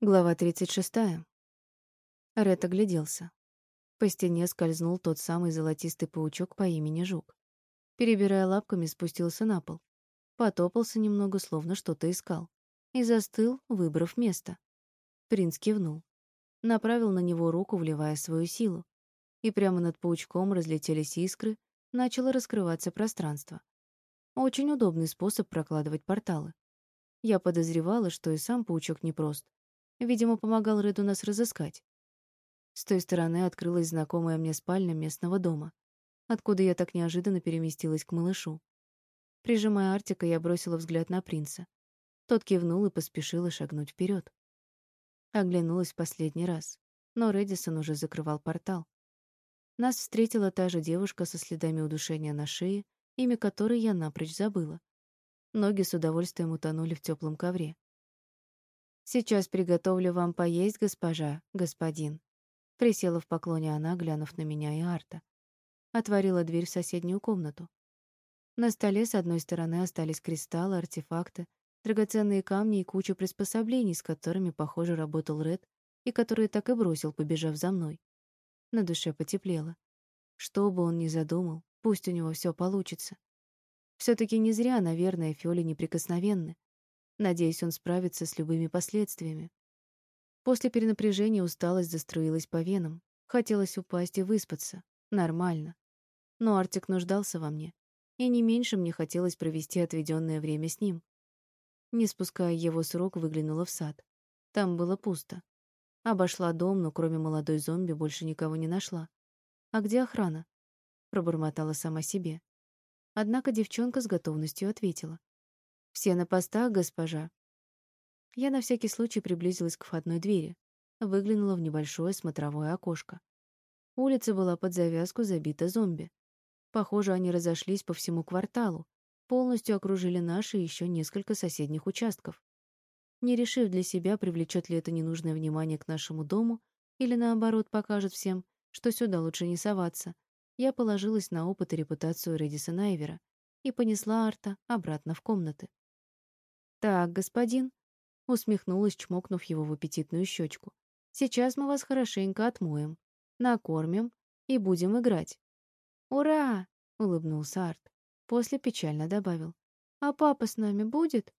Глава 36. Ред огляделся. По стене скользнул тот самый золотистый паучок по имени Жук. Перебирая лапками, спустился на пол. Потопался немного, словно что-то искал. И застыл, выбрав место. Принц кивнул. Направил на него руку, вливая свою силу. И прямо над паучком разлетелись искры, начало раскрываться пространство. Очень удобный способ прокладывать порталы. Я подозревала, что и сам паучок непрост Видимо, помогал Реду нас разыскать. С той стороны открылась знакомая мне спальня местного дома, откуда я так неожиданно переместилась к малышу. Прижимая Артика, я бросила взгляд на принца. Тот кивнул и поспешил шагнуть вперед. Оглянулась в последний раз, но Редисон уже закрывал портал. Нас встретила та же девушка со следами удушения на шее, имя которой я напрочь забыла. Ноги с удовольствием утонули в теплом ковре. Сейчас приготовлю вам поесть, госпожа, господин. Присела в поклоне она, глянув на меня и Арта. Отворила дверь в соседнюю комнату. На столе с одной стороны остались кристаллы, артефакты, драгоценные камни и куча приспособлений, с которыми, похоже, работал Ред, и которые так и бросил, побежав за мной. На душе потеплело. Что бы он ни задумал, пусть у него все получится. все таки не зря, наверное, Фёли неприкосновенны. Надеюсь, он справится с любыми последствиями. После перенапряжения усталость заструилась по венам. Хотелось упасть и выспаться. Нормально. Но Артик нуждался во мне. И не меньше мне хотелось провести отведенное время с ним. Не спуская его с рук, выглянула в сад. Там было пусто. Обошла дом, но кроме молодой зомби больше никого не нашла. «А где охрана?» Пробормотала сама себе. Однако девчонка с готовностью ответила. «Все на постах, госпожа». Я на всякий случай приблизилась к входной двери, выглянула в небольшое смотровое окошко. Улица была под завязку забита зомби. Похоже, они разошлись по всему кварталу, полностью окружили наши и еще несколько соседних участков. Не решив для себя, привлечет ли это ненужное внимание к нашему дому или, наоборот, покажет всем, что сюда лучше не соваться, я положилась на опыт и репутацию Редисона Эвера и понесла Арта обратно в комнаты. «Так, господин», — усмехнулась, чмокнув его в аппетитную щечку. «Сейчас мы вас хорошенько отмоем, накормим и будем играть». «Ура!» — улыбнулся Арт. После печально добавил. «А папа с нами будет?»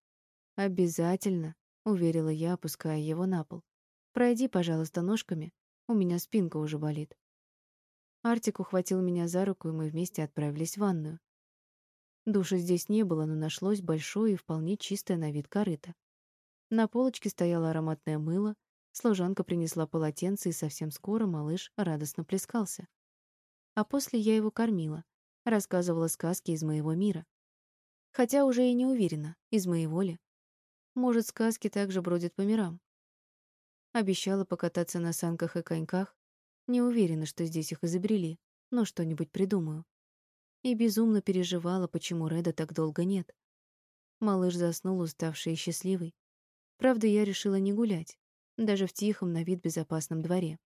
«Обязательно», — уверила я, опуская его на пол. «Пройди, пожалуйста, ножками. У меня спинка уже болит». Артик ухватил меня за руку, и мы вместе отправились в ванную. Душа здесь не было, но нашлось большое и вполне чистое на вид корыто. На полочке стояло ароматное мыло, служанка принесла полотенце, и совсем скоро малыш радостно плескался. А после я его кормила, рассказывала сказки из моего мира. Хотя уже и не уверена, из моего ли. Может, сказки также бродят по мирам. Обещала покататься на санках и коньках. Не уверена, что здесь их изобрели, но что-нибудь придумаю и безумно переживала, почему Реда так долго нет. Малыш заснул, уставший и счастливый. Правда, я решила не гулять, даже в тихом, на вид безопасном дворе.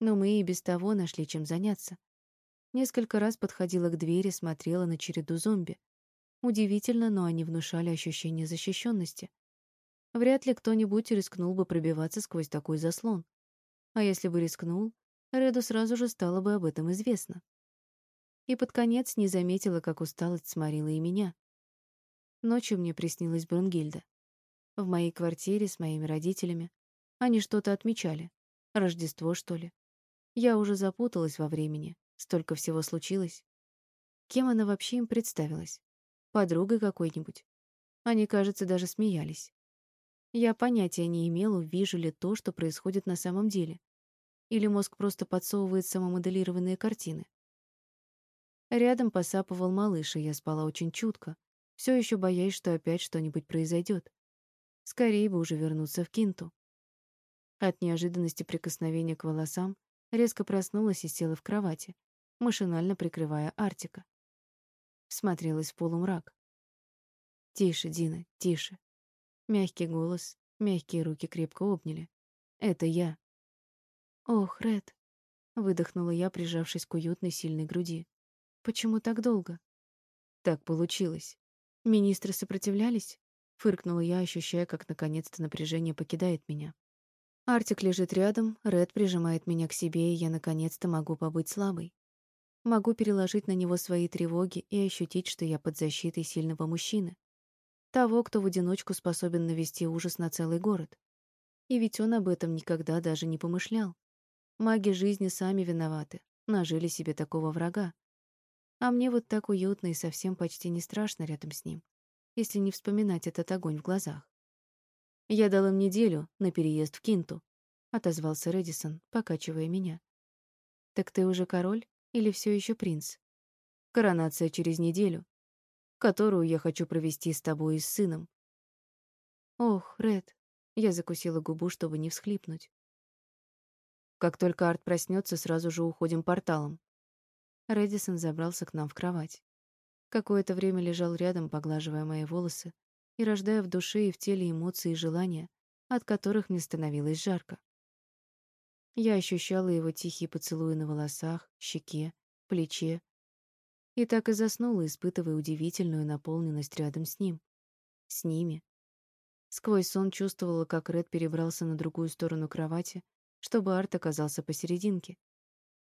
Но мы и без того нашли чем заняться. Несколько раз подходила к двери, смотрела на череду зомби. Удивительно, но они внушали ощущение защищенности. Вряд ли кто-нибудь рискнул бы пробиваться сквозь такой заслон. А если бы рискнул, Реду сразу же стало бы об этом известно и под конец не заметила, как усталость сморила и меня. Ночью мне приснилась Брунгильда. В моей квартире с моими родителями. Они что-то отмечали. Рождество, что ли. Я уже запуталась во времени. Столько всего случилось. Кем она вообще им представилась? Подругой какой-нибудь? Они, кажется, даже смеялись. Я понятия не имела, вижу ли то, что происходит на самом деле. Или мозг просто подсовывает самомоделированные картины. Рядом посапывал малыш, и я спала очень чутко, все еще боясь, что опять что-нибудь произойдет. Скорее бы уже вернуться в Кинту. От неожиданности прикосновения к волосам резко проснулась и села в кровати, машинально прикрывая Артика. Смотрелась в полумрак. «Тише, Дина, тише». Мягкий голос, мягкие руки крепко обняли. «Это я». «Ох, Ред», — выдохнула я, прижавшись к уютной сильной груди. Почему так долго? Так получилось. Министры сопротивлялись? Фыркнула я, ощущая, как наконец-то напряжение покидает меня. Артик лежит рядом, Ред прижимает меня к себе, и я наконец-то могу побыть слабой. Могу переложить на него свои тревоги и ощутить, что я под защитой сильного мужчины. Того, кто в одиночку способен навести ужас на целый город. И ведь он об этом никогда даже не помышлял. Маги жизни сами виноваты, нажили себе такого врага. А мне вот так уютно и совсем почти не страшно рядом с ним, если не вспоминать этот огонь в глазах. «Я дал им неделю на переезд в Кинту», — отозвался Редисон, покачивая меня. «Так ты уже король или все еще принц?» «Коронация через неделю, которую я хочу провести с тобой и с сыном». «Ох, Ред», — я закусила губу, чтобы не всхлипнуть. «Как только Арт проснется, сразу же уходим порталом». Редисон забрался к нам в кровать. Какое-то время лежал рядом, поглаживая мои волосы, и рождая в душе и в теле эмоции и желания, от которых мне становилось жарко. Я ощущала его тихие поцелуи на волосах, щеке, плече, и так и заснула, испытывая удивительную наполненность рядом с ним. С ними. Сквозь сон чувствовала, как Ред перебрался на другую сторону кровати, чтобы Арт оказался посерединке.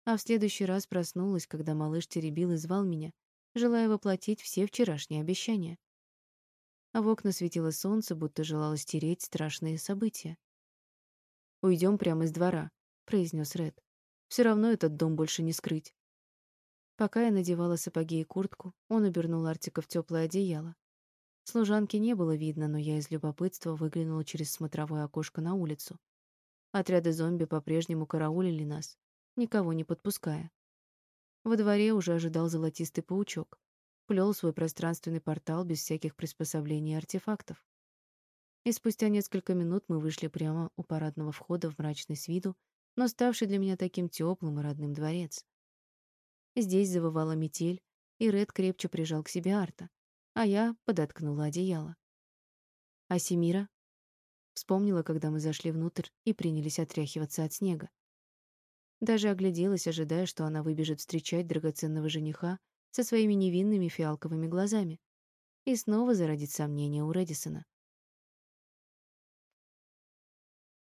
А в следующий раз проснулась, когда малыш теребил и звал меня, желая воплотить все вчерашние обещания а в окна светило солнце, будто желало стереть страшные события. «Уйдем прямо из двора», — произнес Ред. «Все равно этот дом больше не скрыть». Пока я надевала сапоги и куртку, он обернул Артика в теплое одеяло. Служанки не было видно, но я из любопытства выглянула через смотровое окошко на улицу. Отряды зомби по-прежнему караулили нас, никого не подпуская. Во дворе уже ожидал золотистый паучок плел свой пространственный портал без всяких приспособлений и артефактов. И спустя несколько минут мы вышли прямо у парадного входа в мрачный с виду, но ставший для меня таким теплым и родным дворец. Здесь завывала метель, и Ред крепче прижал к себе Арта, а я подоткнула одеяло. А Семира? Вспомнила, когда мы зашли внутрь и принялись отряхиваться от снега. Даже огляделась, ожидая, что она выбежит встречать драгоценного жениха, со своими невинными фиалковыми глазами. И снова зародит сомнение у Редисона.